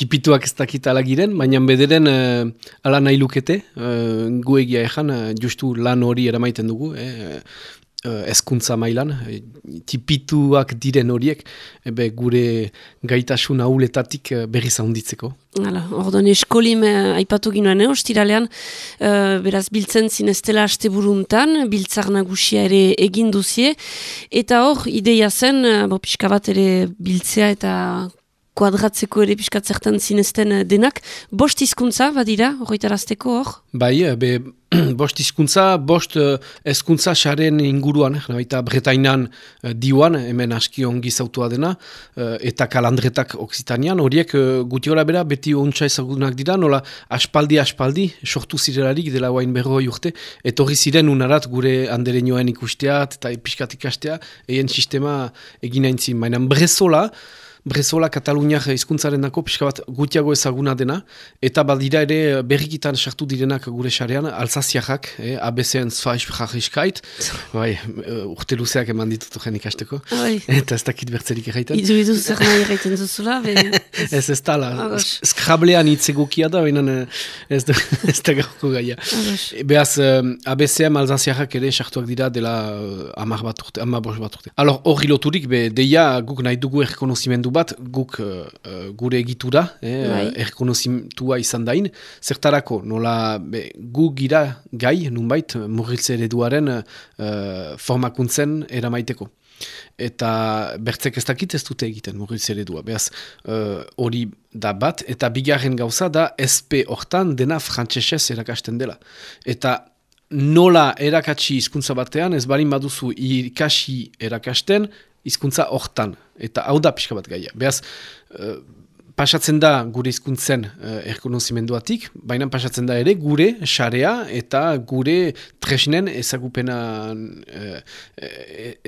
tipituak ez dakit alagiren, baina bederen uh, ala nahi lukete, uh, gu egia uh, justu lan hori eramaiten dugu, eh, ezkuntza mailan, tipituak diren horiek, ebe gure gaitasun hauletatik berriz handitzeko. Hala, orduan eskolim eh, aipatu ginoen, eh, ostiralean, eh, beraz biltzen zineztela aste buruntan, biltzar nagusia ere egin duzie, eta hor, ideia zen, eh, bo, pixka bat ere biltzea eta kuadratzeko ere piskat zertan zinezten eh, denak. Bost izkuntza, badira, horretarazteko hor? Bai, eh, be, bost izkuntza, bost eh, xaren inguruan, baita bretainan diuan, hemen aski ongi zautua dena, eta kalandretak oksitanean, horiek guti hori bera, beti ontsa ezagunak dira, nola aspaldi-aspaldi, sortu zirelarik dela guain berro urte, etorri ziren unarat gure andere nioen ikusteat, eta piskat ikastea, eien sistema egin aintzin, mainan brezola, Brezola Kataluniak hizkuntzaren dako pixka bat gutiago ezaguna dena, eta badira ere berrikitan sartu direnak gure xarean, alzaziakak, eh, ABC-en zfaiz jahiskait, bai, uh, urte luzeak eman ditutu jen ikasteko, bai. eta ez dakit bertzerik egiten. Idu idu zer nahi egiten zuzula, Ez ez tala, skrablean itzegokia da, baina eh, ez da, ez da gaia. Beaz, ABC-en alzaziakak ere sartuak dira dela amar bat urte, amar bat urte. Alor, hori loturik, be, deia guk nahi dugu errekonozimendu bat guk uh, gure egitura, eh, bai. erkonozitua izan dain, zertarako, nola be, gu gira gai, nunbait, murriltze ereduaren uh, formakuntzen eramaiteko. Eta bertzek ez dakit ez dute egiten murriltze eredua. Beaz, hori da bat, eta bigarren gauza da SP hortan dena frantsesez erakasten dela. Eta nola erakatsi hizkuntza batean, ez barin baduzu ikasi erakasten, hizkuntza hortan. Eta hau da pixka bat gaia. Beaz, uh, pasatzen da gure hizkuntzen uh, erkonozimenduatik, baina pasatzen da ere gure xarea eta gure tresnen ezagupenan, uh,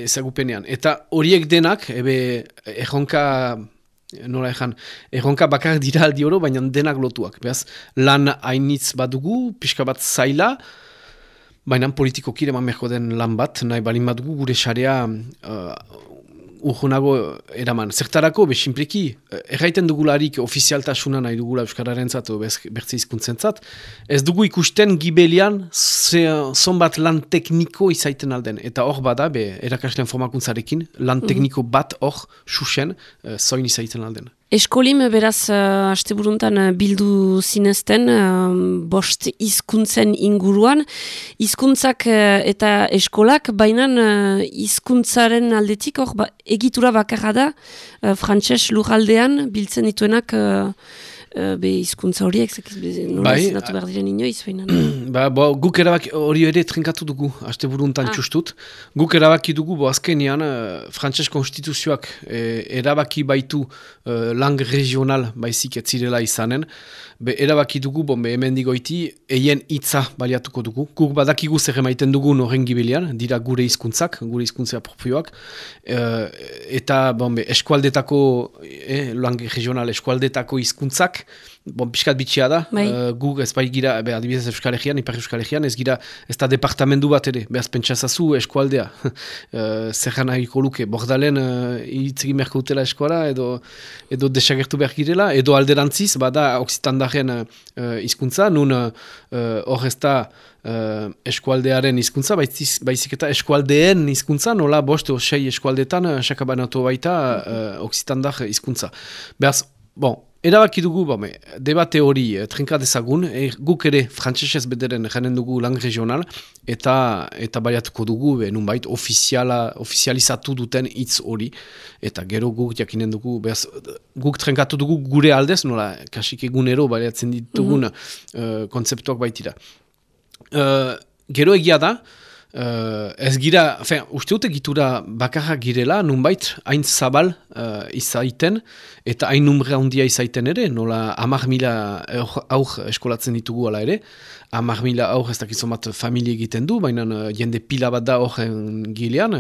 ezagupenean. Eta horiek denak, ebe erronka nola ezan, erronka bakar dira aldi oro, baina denak lotuak. Beaz, lan hainitz badugu, pixka bat zaila, Baina politikoki eman den lan bat, nahi balin badugu gure xarea urgunago eraman. Zertarako, besimpliki, erraiten dugularik ofizialtasuna nahi dugula Euskararen zat, bertze izkuntzen zat, ez dugu ikusten gibelian zonbat lan tekniko izaiten alden. Eta hor bada, be, erakaslen formakuntzarekin, lan mhm. tekniko bat hor, susen, uh, zoin izaiten alden. Eskolim, beraz, uh, aste buruntan uh, bildu zinezten, uh, bost hizkuntzen inguruan. Hizkuntzak eta eskolak, baina hizkuntzaren aldetik, hor, ba, egitura bakarra da, frantses lujaldean, biltzen dituenak... Uh, be hizkuntza horiek, nola bai, zinatu behar diren inoiz, baina. Ba, bo, guk erabaki hori ere trinkatu dugu, haste buruntan ah. txustut. Guk erabaki dugu, bo azkenian, uh, frantses konstituzioak eh, erabaki baitu uh, lang regional baizik etzirela izanen. Be, erabaki dugu, bon, be, hemen digoiti, eien hitza baliatuko dugu. Guk badakigu zer emaiten dugu noren gibilian, dira gure hizkuntzak, gure hizkuntzea propioak. Uh, eta, bon, be, eskualdetako, eh, lang regional eskualdetako hizkuntzak, bon, piskat bitxia da, bai. uh, guk ez bai gira, be, adibidez Euskal Herrian, Ipar Euskal Herrian, ez gira, ez da departamendu bat ere, behaz pentsazazu eskualdea, uh, zer gana luke, bordalen uh, itzegin merko utela eskuala, edo, edo desagertu behar girela, edo alderantziz, bada oksitandaren uh, izkuntza, nun hor uh, ez da uh, eskualdearen hizkuntza baizik eta eskualdeen hizkuntza nola boste osei eskualdetan, sakabanatu baita uh, oksitandar hizkuntza. Behaz, bon, Erabaki dugu, bame, debate hori eh, trinka dezagun, e, guk ere frantzesez bederen janen dugu lang regional, eta eta baiatuko dugu, be, nunbait, ofizializatu duten hitz hori, eta gero guk jakinen dugu, behaz, guk trinkatu dugu gure aldez, nola, kasik egunero baiatzen ditugun mm -hmm. kontzeptuak baitira. Uh, gero egia da, Uh, ez gira, fe, uste dute gitura bakarra girela, nunbait, hain zabal uh, izaiten, eta hain numre handia izaiten ere, nola amak mila aur eskolatzen ditugu ala ere, amak mila aur ez dakizomat familie egiten du, baina uh, jende pila bat da horren gilean,